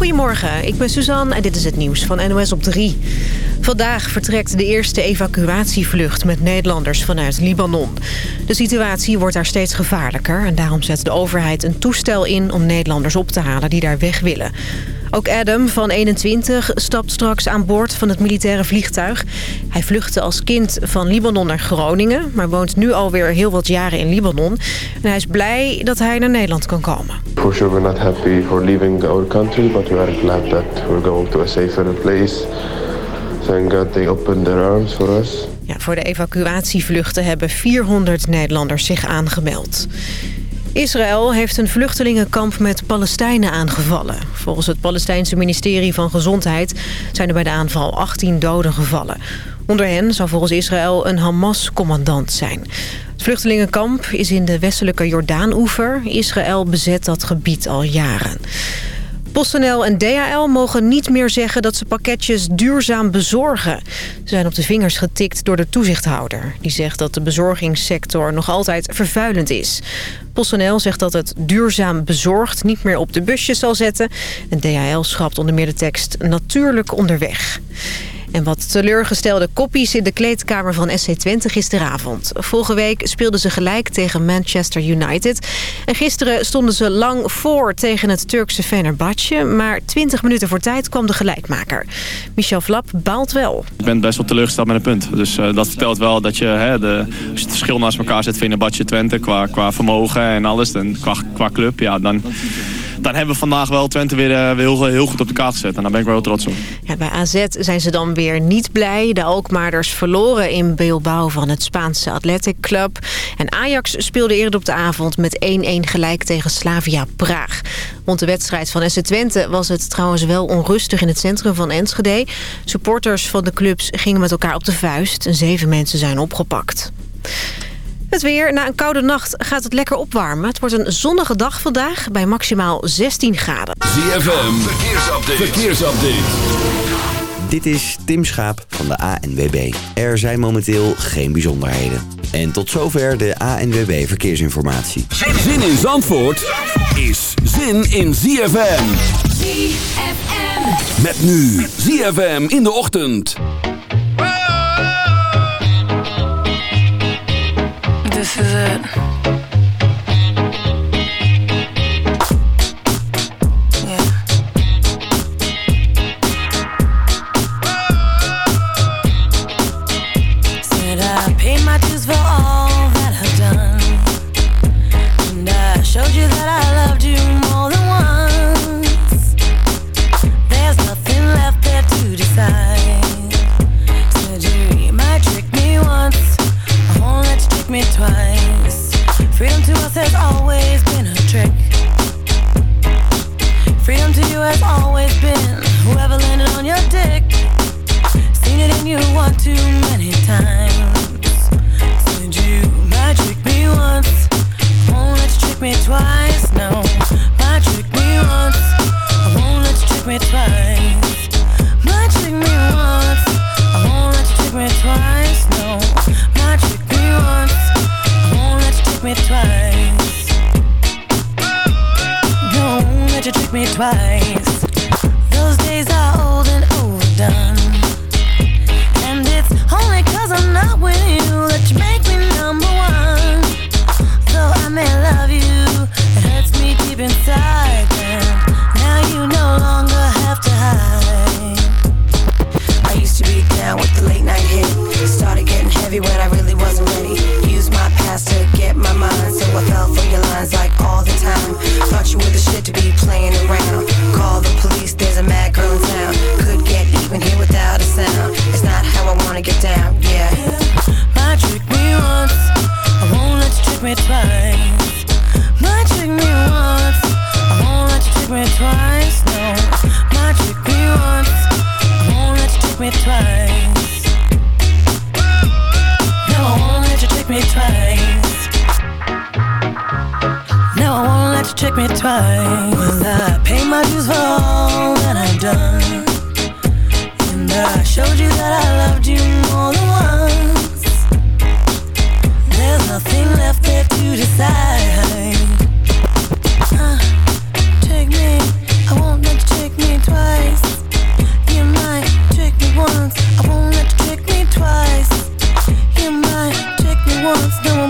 Goedemorgen, ik ben Suzanne en dit is het nieuws van NOS op 3. Vandaag vertrekt de eerste evacuatievlucht met Nederlanders vanuit Libanon. De situatie wordt daar steeds gevaarlijker... en daarom zet de overheid een toestel in om Nederlanders op te halen die daar weg willen. Ook Adam van 21 stapt straks aan boord van het militaire vliegtuig. Hij vluchtte als kind van Libanon naar Groningen... maar woont nu alweer heel wat jaren in Libanon. En hij is blij dat hij naar Nederland kan komen. For sure we're not happy for leaving our country... but we are glad that we're going to a safer place. Thank God they opened their arms for us. Ja, voor de evacuatievluchten hebben 400 Nederlanders zich aangemeld. Israël heeft een vluchtelingenkamp met Palestijnen aangevallen. Volgens het Palestijnse ministerie van Gezondheid zijn er bij de aanval 18 doden gevallen. Onder hen zou volgens Israël een Hamas-commandant zijn. Het vluchtelingenkamp is in de westelijke Jordaan-oever. Israël bezet dat gebied al jaren. PostNL en DHL mogen niet meer zeggen dat ze pakketjes duurzaam bezorgen. Ze zijn op de vingers getikt door de toezichthouder. Die zegt dat de bezorgingssector nog altijd vervuilend is. PostNL zegt dat het duurzaam bezorgd niet meer op de busjes zal zetten. En DHL schrapt onder meer de tekst natuurlijk onderweg. En wat teleurgestelde koppies in de kleedkamer van SC Twente gisteravond. Vorige week speelden ze gelijk tegen Manchester United. En gisteren stonden ze lang voor tegen het Turkse Fenerbahce. Maar 20 minuten voor tijd kwam de gelijkmaker. Michel Flap baalt wel. Ik ben best wel teleurgesteld met een punt. Dus uh, dat vertelt wel dat je, hè, de, als je het verschil naast elkaar zet... Fenerbahce Twente qua, qua vermogen en alles, en qua, qua club... Ja, dan dan hebben we vandaag wel Twente weer, uh, weer heel, goed op de kaart gezet. En daar ben ik wel heel trots op. Ja, bij AZ zijn ze dan weer niet blij. De Alkmaarders verloren in Bilbao van het Spaanse Athletic Club. En Ajax speelde eerder op de avond met 1-1 gelijk tegen Slavia Praag. Rond de wedstrijd van SC Twente was het trouwens wel onrustig in het centrum van Enschede. Supporters van de clubs gingen met elkaar op de vuist. En zeven mensen zijn opgepakt. Het weer. Na een koude nacht gaat het lekker opwarmen. Het wordt een zonnige dag vandaag bij maximaal 16 graden. ZFM, verkeersupdate. verkeersupdate. Dit is Tim Schaap van de ANWB. Er zijn momenteel geen bijzonderheden. En tot zover de ANWB Verkeersinformatie. Zin in Zandvoort is zin in ZFM. ZFM. Met nu ZFM in de ochtend. This is it. Has always been whoever landed on your dick. Seen it in you one too many times. Said you might me once, won't let you trick me twice. No, might me once, I won't let you trick me twice. Might trick me once, I won't let you trick me twice. No, might me once. Don't let you trick me twice. Those days are old and overdone. And it's only cause I'm not with you that you make me number one. Though I may love you, it hurts me deep inside. And now you no longer have to hide. Down with the late night hit. Started getting heavy when I really wasn't ready. Used my past to get my mind, so I fell for your lines like all the time. Thought you were the shit to be playing around. Call the police, there's a mad girl in town. Could get even here without a sound. It's not how I wanna get down, yeah. Might trick me once, I won't let you trick me twice. Might trick me once, I won't let you trick me twice. No, might trick me once, I won't let you me twice. No, I won't let you trick me twice. No, I won't let you trick me twice. Well, I pay my dues for all that I've done. And I showed you that I loved you more than once. There's nothing left there to decide. Uh, take me, I won't let you take me Can once, I won't let you trick me twice. You might trick me once, no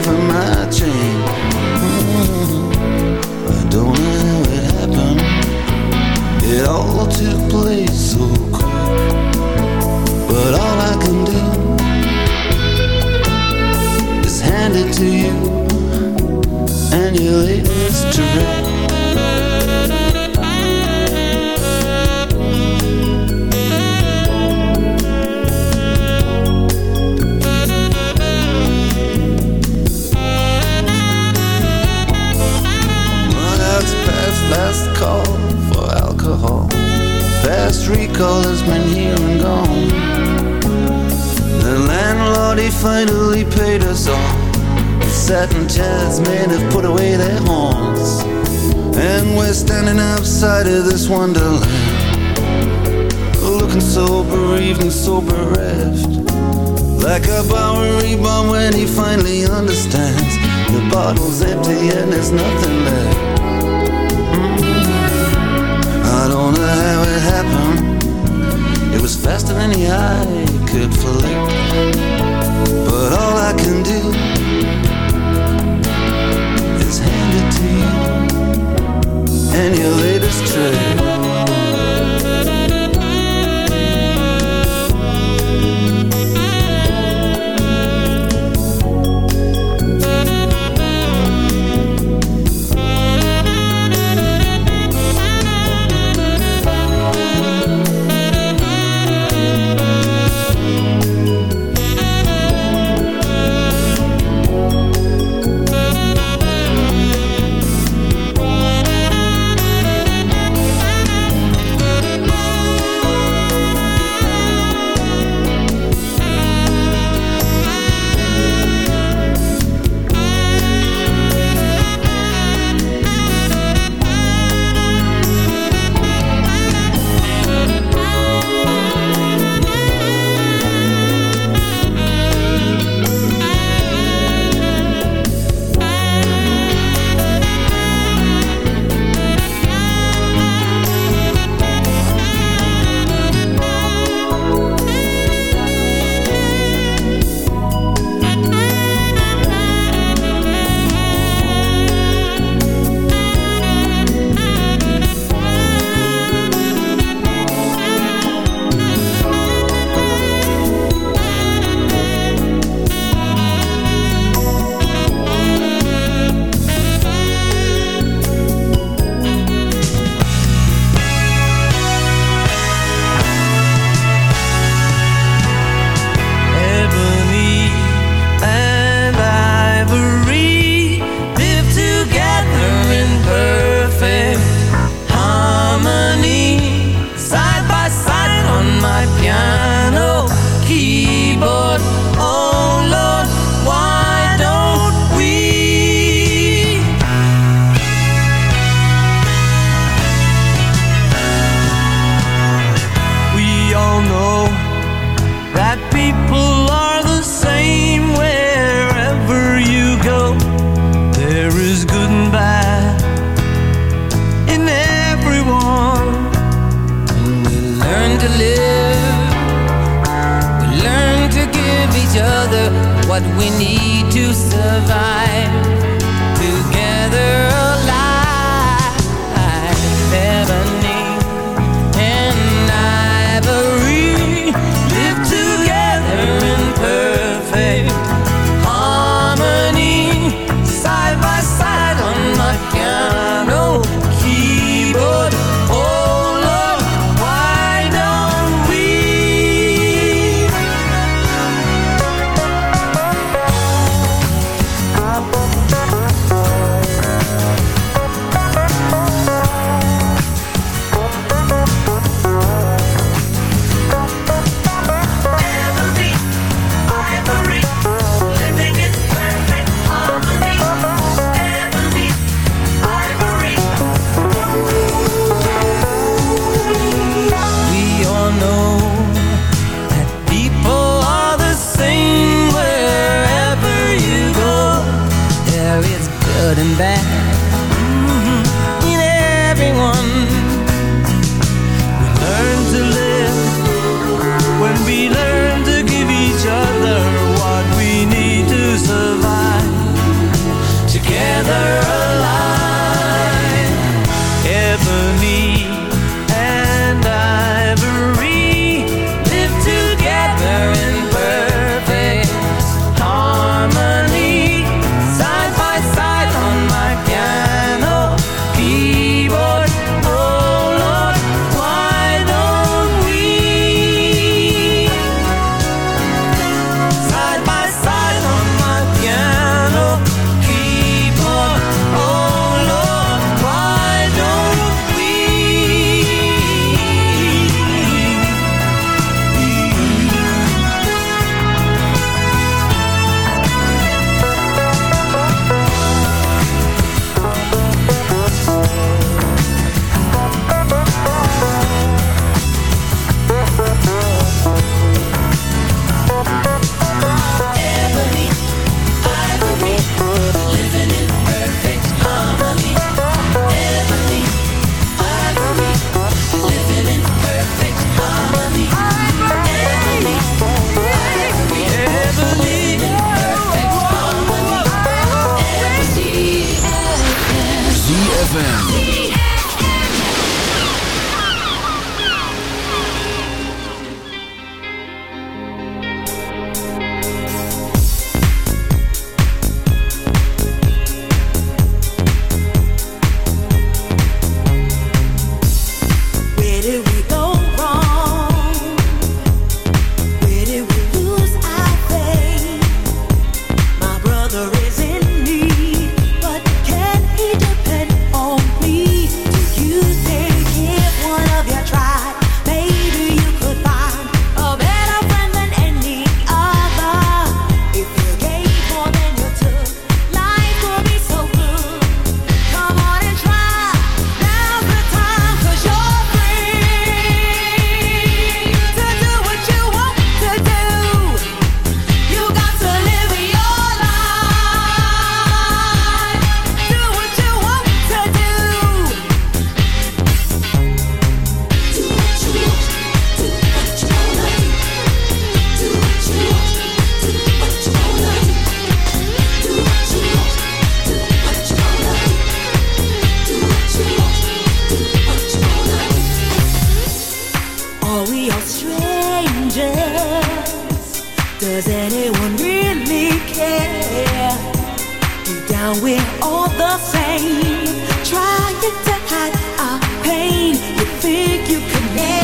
same. Trying to hide our pain. You think you can make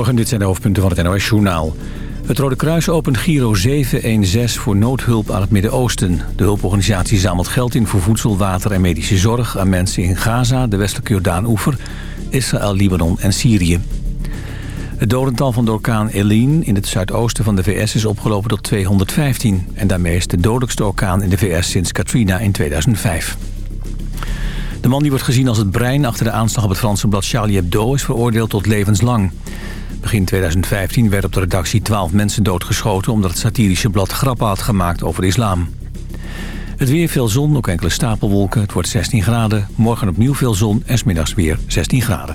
Goedemorgen, dit zijn de hoofdpunten van het NOS-journaal. Het Rode Kruis opent Giro 716 voor noodhulp aan het Midden-Oosten. De hulporganisatie zamelt geld in voor voedsel, water en medische zorg... aan mensen in Gaza, de westelijke Jordaan-oever, Israël, Libanon en Syrië. Het dodental van de orkaan Helene in het zuidoosten van de VS is opgelopen tot 215. En daarmee is de dodelijkste orkaan in de VS sinds Katrina in 2005. De man die wordt gezien als het brein achter de aanslag op het Franse blad Charlie Hebdo... is veroordeeld tot levenslang. Begin 2015 werden op de redactie 12 mensen doodgeschoten... omdat het satirische blad grappen had gemaakt over de islam. Het weer veel zon, ook enkele stapelwolken. Het wordt 16 graden. Morgen opnieuw veel zon en smiddags weer 16 graden.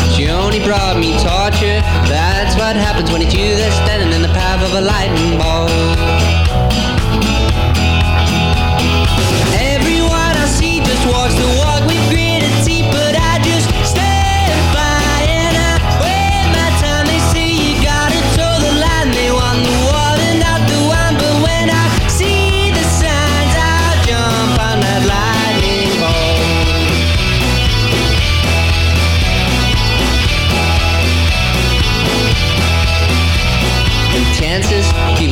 Brought me torture. That's what happens when it's you that's standing in the path of a lightning bolt. Everyone I see just walks the walk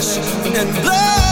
flesh and blood.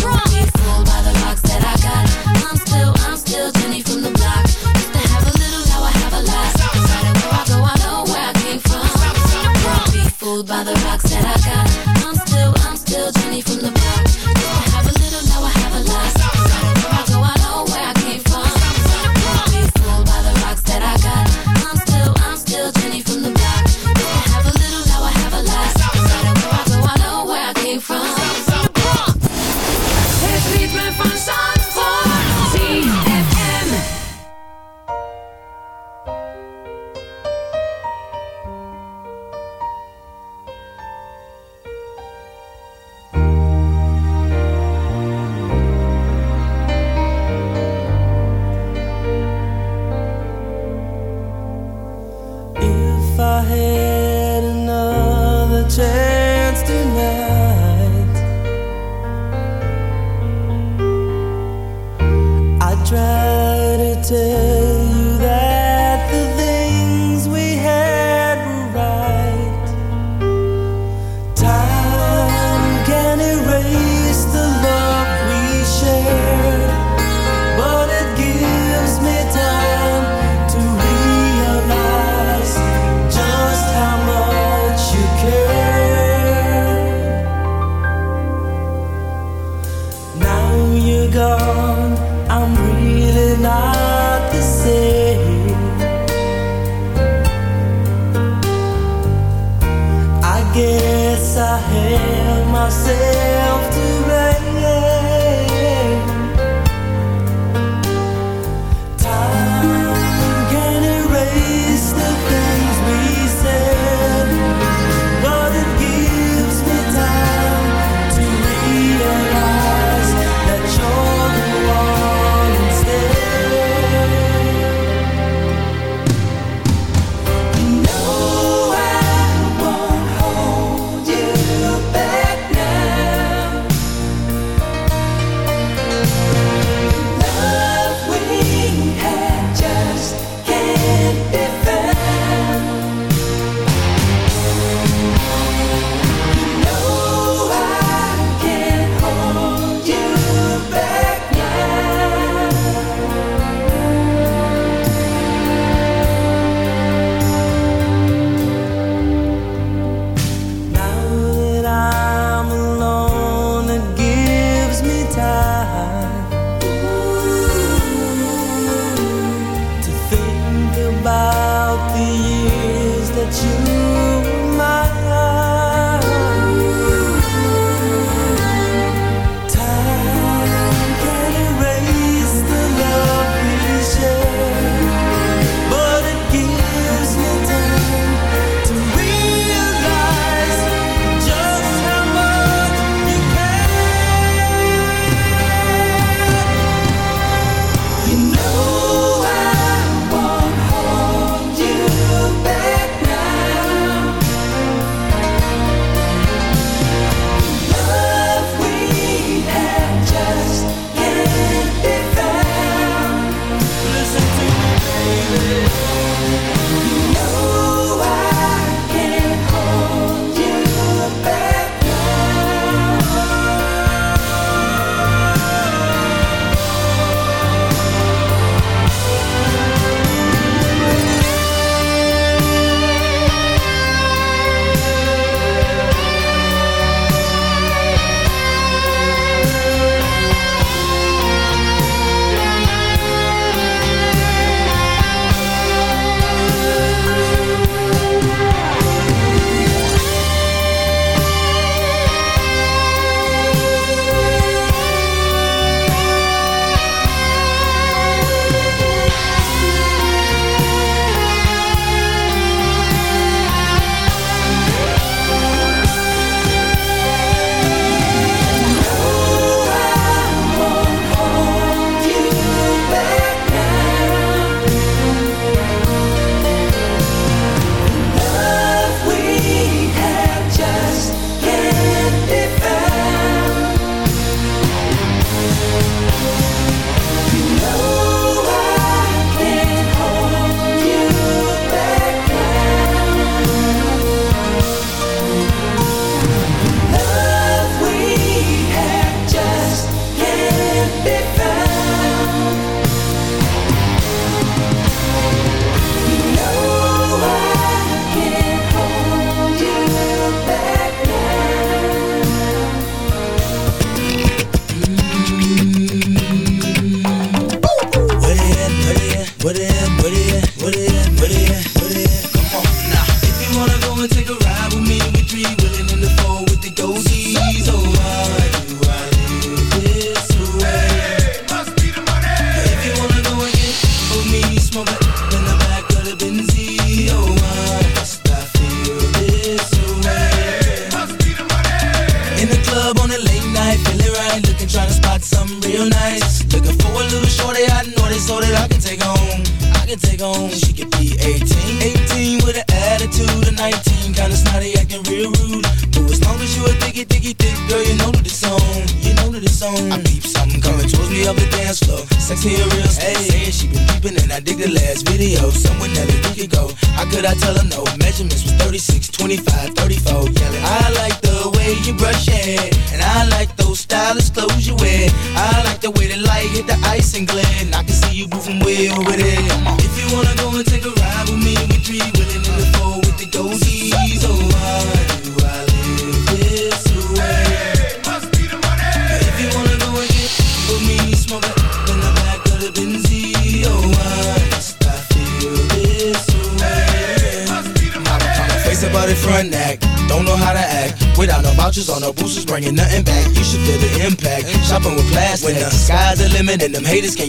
by the rocks.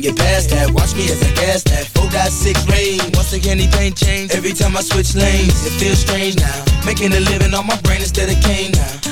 Get past that. Watch me as I gas that. 4.6 range. Once again, anything change. Every time I switch lanes, it feels strange now. Making a living on my brain instead of cane now.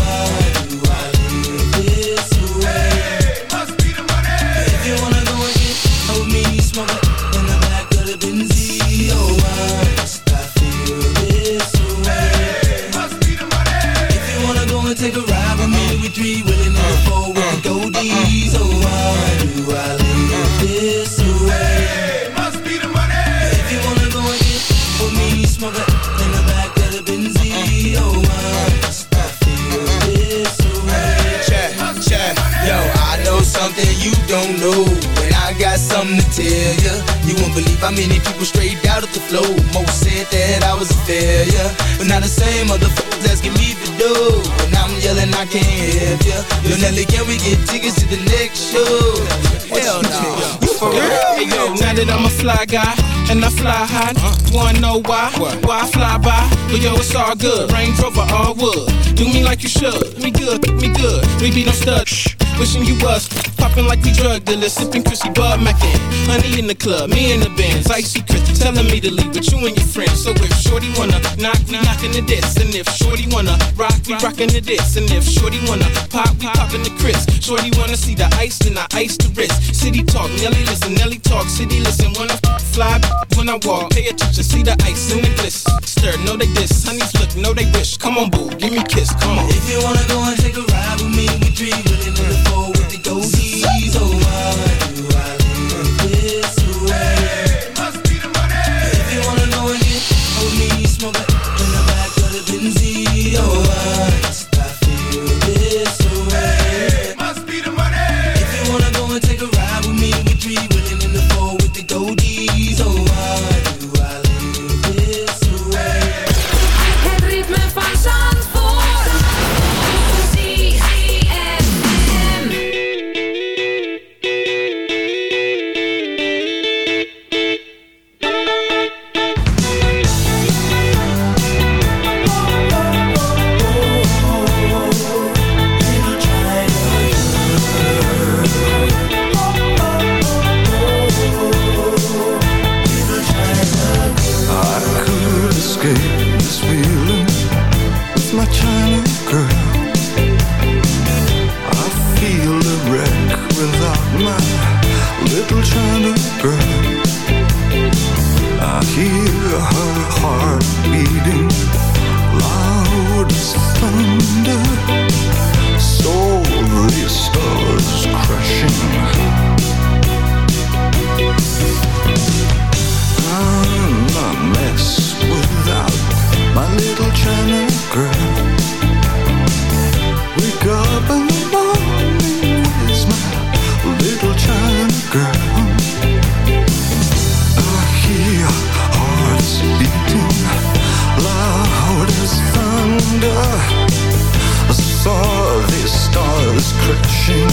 don't know. And I got something to tell ya. You won't believe how many people straight out of the flow. Most said that I was a failure. But now the same motherfuckers asking me to do. And I'm yelling, I can't help ya. Yo, Nelly, can we get tickets to the next show? Hell no. For real? Hey yo, now that I'm a fly guy and I fly high, wanna know why? Why I fly by? But yo, it's all good. Range Rover, all wood. Do me like you should. Me good, me good. We be no stud. Wishing you was popping like we drug dealers, sipping Chrissy Bud Mackin. Honey in the club, me in the Benz, icy Chris telling me to leave with you and your friends. So if Shorty wanna knock, we knockin' the diss, and if Shorty wanna rock, we rockin' the diss, and if Shorty wanna pop, we poppin' the Chris. Shorty wanna see the ice, then I ice the wrist. City talk, Nelly listen, Nelly talk, city listen. When I fly, when I walk, pay attention, see the ice in the bliss. Stir, know they diss, honeys look, know they wish. Come on, boo, give me kiss, come on. If you wanna go and take a ride with me, we three willing in the four with the goldies. Oh,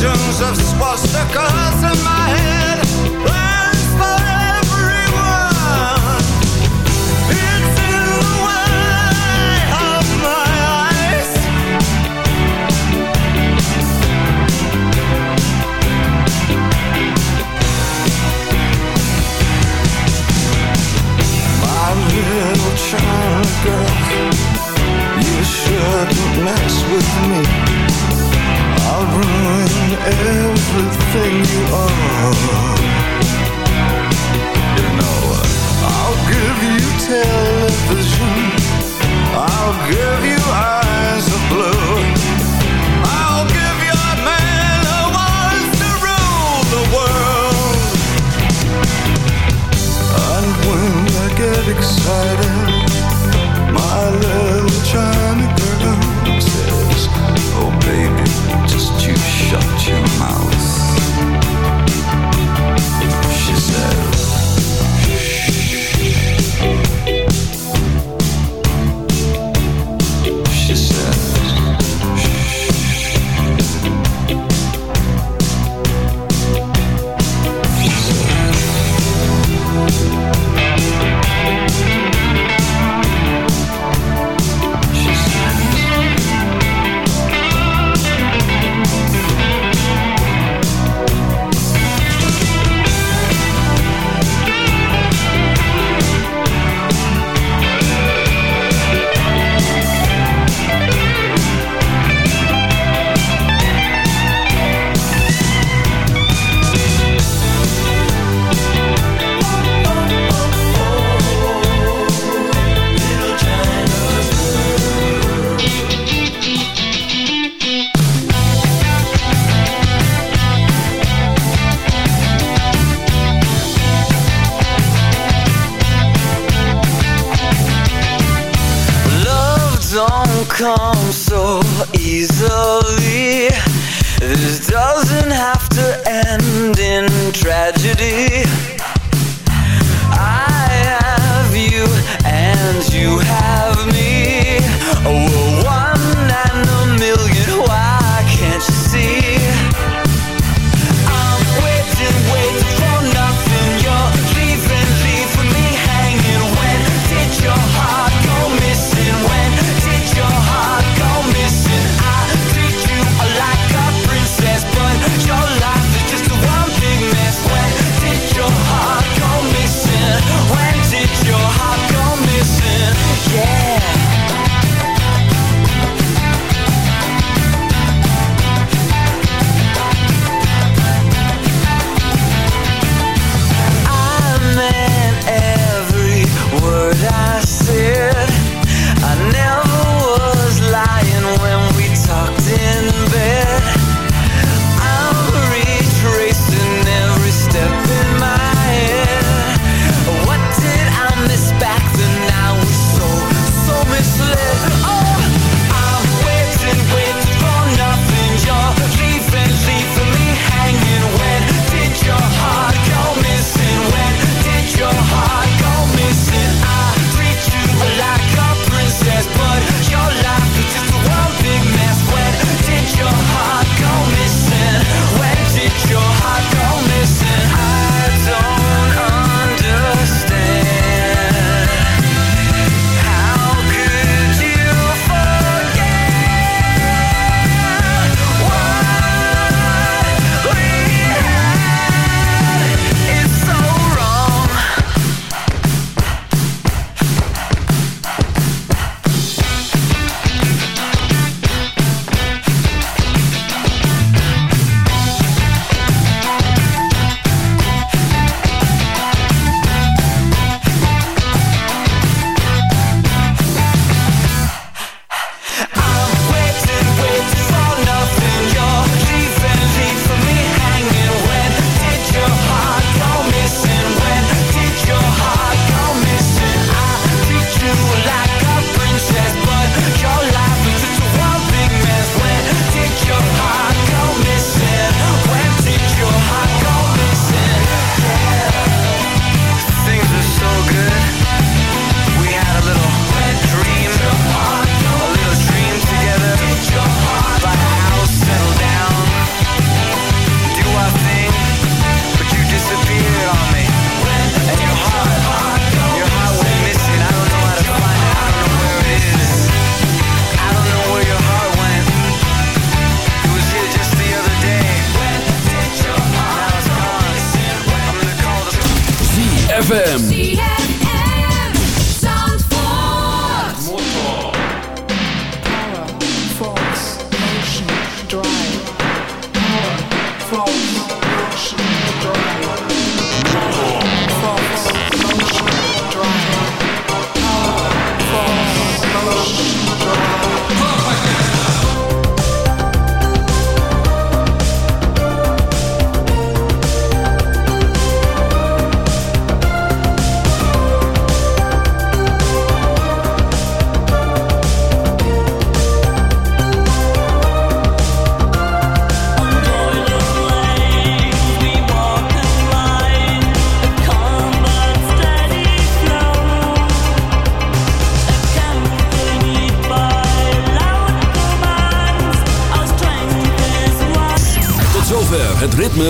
Jongens, of swastikas in my everything you are You know, I'll give you television. I'll give you eyes of blue I'll give your man a wants to rule the world. And when I get excited